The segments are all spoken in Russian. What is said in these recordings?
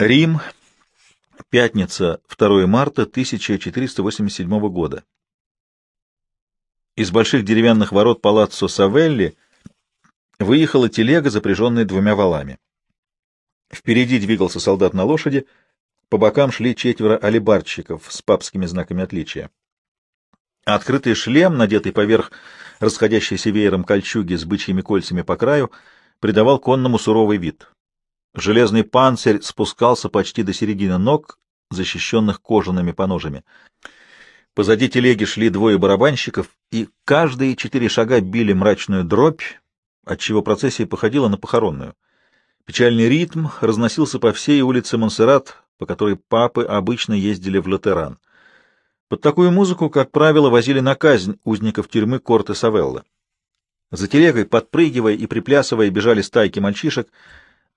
Рим. Пятница, 2 марта 1487 года. Из больших деревянных ворот палаццо Савелли выехала телега, запряженная двумя валами. Впереди двигался солдат на лошади, по бокам шли четверо алибарщиков с папскими знаками отличия. Открытый шлем, надетый поверх расходящейся веером кольчуги с бычьими кольцами по краю, придавал конному суровый вид. Железный панцирь спускался почти до середины ног, защищенных кожаными поножами. Позади телеги шли двое барабанщиков, и каждые четыре шага били мрачную дробь, отчего процессия походила на похоронную. Печальный ритм разносился по всей улице Монсеррат, по которой папы обычно ездили в Латеран. Под такую музыку, как правило, возили на казнь узников тюрьмы Корте Савелла. За телегой, подпрыгивая и приплясывая, бежали стайки мальчишек —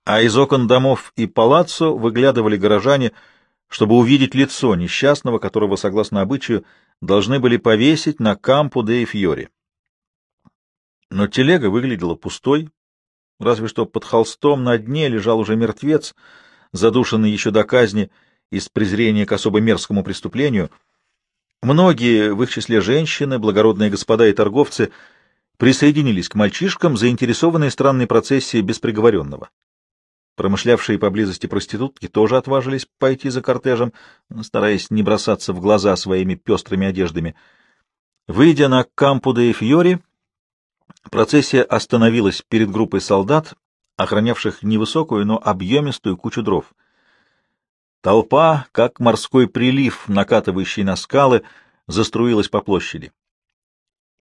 а из окон домов и палаццо выглядывали горожане, чтобы увидеть лицо несчастного, которого, согласно обычаю, должны были повесить на кампу де Фьори. Но телега выглядела пустой, разве что под холстом на дне лежал уже мертвец, задушенный еще до казни из презрения к особо мерзкому преступлению. Многие, в их числе женщины, благородные господа и торговцы, присоединились к мальчишкам, заинтересованные странной процессией бесприговоренного. Промышлявшие поблизости проститутки тоже отважились пойти за кортежем, стараясь не бросаться в глаза своими пестрыми одеждами. Выйдя на кампу де Фьори, процессия остановилась перед группой солдат, охранявших невысокую, но объемистую кучу дров. Толпа, как морской прилив, накатывающий на скалы, заструилась по площади.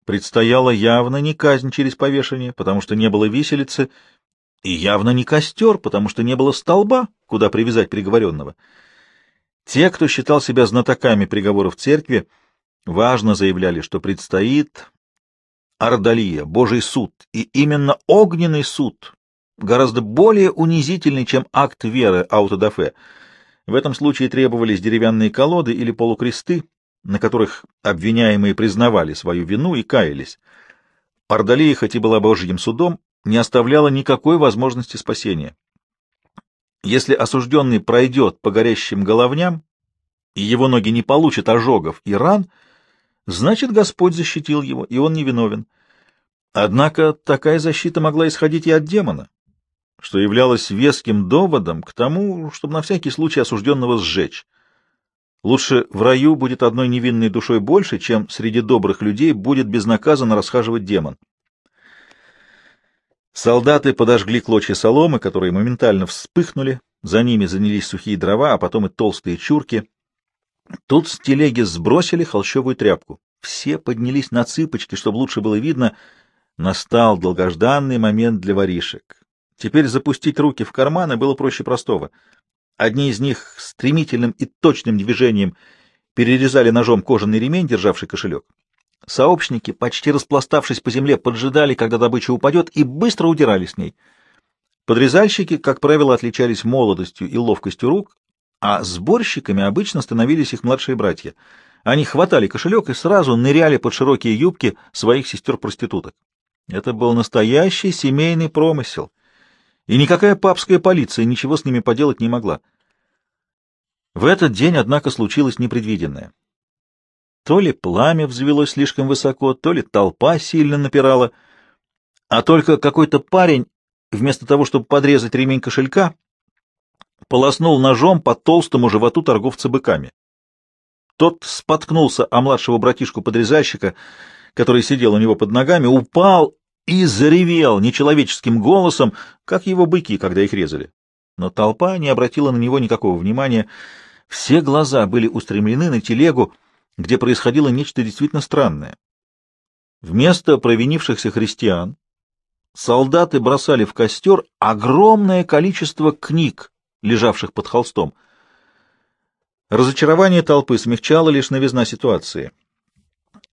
Предстояла явно не казнь через повешение, потому что не было виселицы, и явно не костер, потому что не было столба, куда привязать приговоренного. Те, кто считал себя знатоками приговоров церкви, важно заявляли, что предстоит Ардалия, Божий суд, и именно огненный суд, гораздо более унизительный, чем акт веры аутодафе. В этом случае требовались деревянные колоды или полукресты, на которых обвиняемые признавали свою вину и каялись. Ардалия, хоть и была Божьим судом, не оставляла никакой возможности спасения. Если осужденный пройдет по горящим головням, и его ноги не получат ожогов и ран, значит, Господь защитил его, и он невиновен. Однако такая защита могла исходить и от демона, что являлось веским доводом к тому, чтобы на всякий случай осужденного сжечь. Лучше в раю будет одной невинной душой больше, чем среди добрых людей будет безнаказанно расхаживать демон. Солдаты подожгли клочья соломы, которые моментально вспыхнули, за ними занялись сухие дрова, а потом и толстые чурки. Тут с телеги сбросили холщовую тряпку. Все поднялись на цыпочки, чтобы лучше было видно. Настал долгожданный момент для воришек. Теперь запустить руки в карманы было проще простого. Одни из них стремительным и точным движением перерезали ножом кожаный ремень, державший кошелек. Сообщники, почти распластавшись по земле, поджидали, когда добыча упадет, и быстро удирали с ней. Подрезальщики, как правило, отличались молодостью и ловкостью рук, а сборщиками обычно становились их младшие братья. Они хватали кошелек и сразу ныряли под широкие юбки своих сестер-проституток. Это был настоящий семейный промысел, и никакая папская полиция ничего с ними поделать не могла. В этот день, однако, случилось непредвиденное. То ли пламя взвелось слишком высоко, то ли толпа сильно напирала, а только какой-то парень, вместо того, чтобы подрезать ремень кошелька, полоснул ножом по толстому животу торговца быками. Тот споткнулся о младшего братишку-подрезальщика, который сидел у него под ногами, упал и заревел нечеловеческим голосом, как его быки, когда их резали. Но толпа не обратила на него никакого внимания. Все глаза были устремлены на телегу, где происходило нечто действительно странное. Вместо провинившихся христиан солдаты бросали в костер огромное количество книг, лежавших под холстом. Разочарование толпы смягчало лишь новизна ситуации.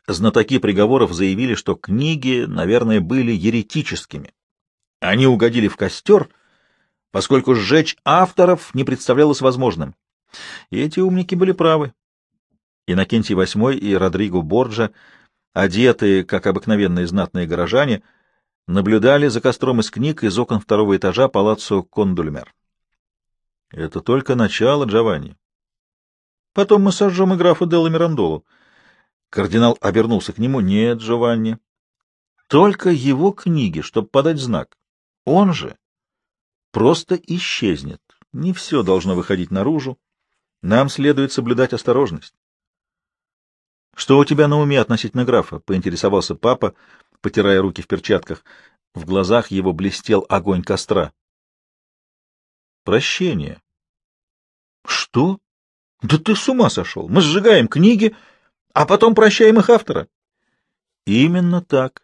Знатоки приговоров заявили, что книги, наверное, были еретическими. Они угодили в костер, поскольку сжечь авторов не представлялось возможным. И эти умники были правы. Иннокентий VIII и Родриго Борджа, одетые, как обыкновенные знатные горожане, наблюдали за костром из книг из окон второго этажа палаццо Кондульмер. Это только начало, Джованни. Потом мы сожжем и графа Делла Мирандолу. Кардинал обернулся к нему. Нет, Джованни. Только его книги, чтобы подать знак. Он же просто исчезнет. Не все должно выходить наружу. Нам следует соблюдать осторожность. — Что у тебя на уме относительно графа? — поинтересовался папа, потирая руки в перчатках. В глазах его блестел огонь костра. — Прощение. — Что? Да ты с ума сошел! Мы сжигаем книги, а потом прощаем их автора. — Именно так.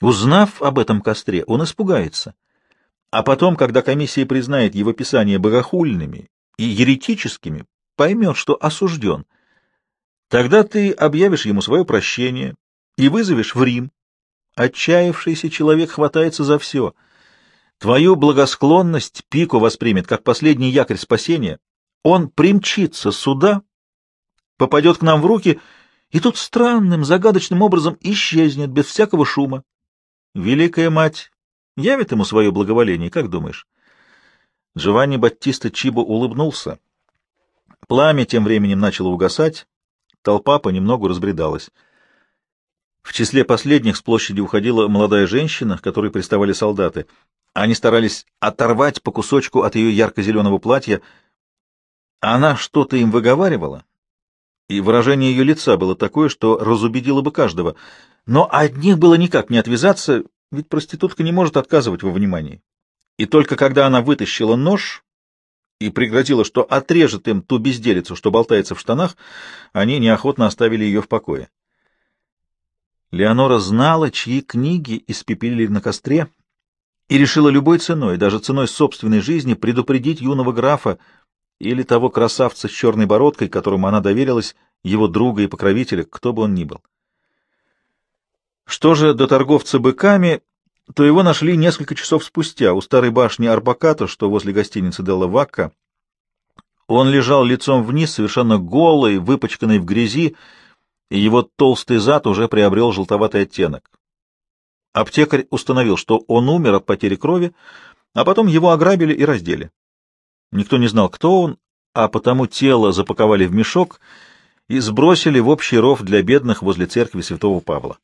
Узнав об этом костре, он испугается. А потом, когда комиссия признает его писания богохульными и еретическими, поймет, что осужден. Тогда ты объявишь ему свое прощение и вызовешь в Рим. Отчаявшийся человек хватается за все. Твою благосклонность Пико воспримет как последний якорь спасения. Он примчится сюда, попадет к нам в руки и тут странным, загадочным образом исчезнет без всякого шума. Великая мать Явит ему свое благоволение, как думаешь? Джованни Баттиста Чибо улыбнулся. Пламя тем временем начало угасать, толпа понемногу разбредалась. В числе последних с площади уходила молодая женщина, к которой приставали солдаты. Они старались оторвать по кусочку от ее ярко-зеленого платья. Она что-то им выговаривала, и выражение ее лица было такое, что разубедило бы каждого. Но от них было никак не отвязаться, ведь проститутка не может отказывать во внимании. И только когда она вытащила нож и пригрозила, что отрежет им ту безделицу, что болтается в штанах, они неохотно оставили ее в покое. Леонора знала, чьи книги испепелили на костре, и решила любой ценой, даже ценой собственной жизни, предупредить юного графа или того красавца с черной бородкой, которому она доверилась, его друга и покровителя, кто бы он ни был. Что же до торговца быками, то его нашли несколько часов спустя у старой башни Арбаката, что возле гостиницы Делла Вакка. Он лежал лицом вниз, совершенно голый, выпачканный в грязи, и его толстый зад уже приобрел желтоватый оттенок. Аптекарь установил, что он умер от потери крови, а потом его ограбили и раздели. Никто не знал, кто он, а потому тело запаковали в мешок и сбросили в общий ров для бедных возле церкви святого Павла.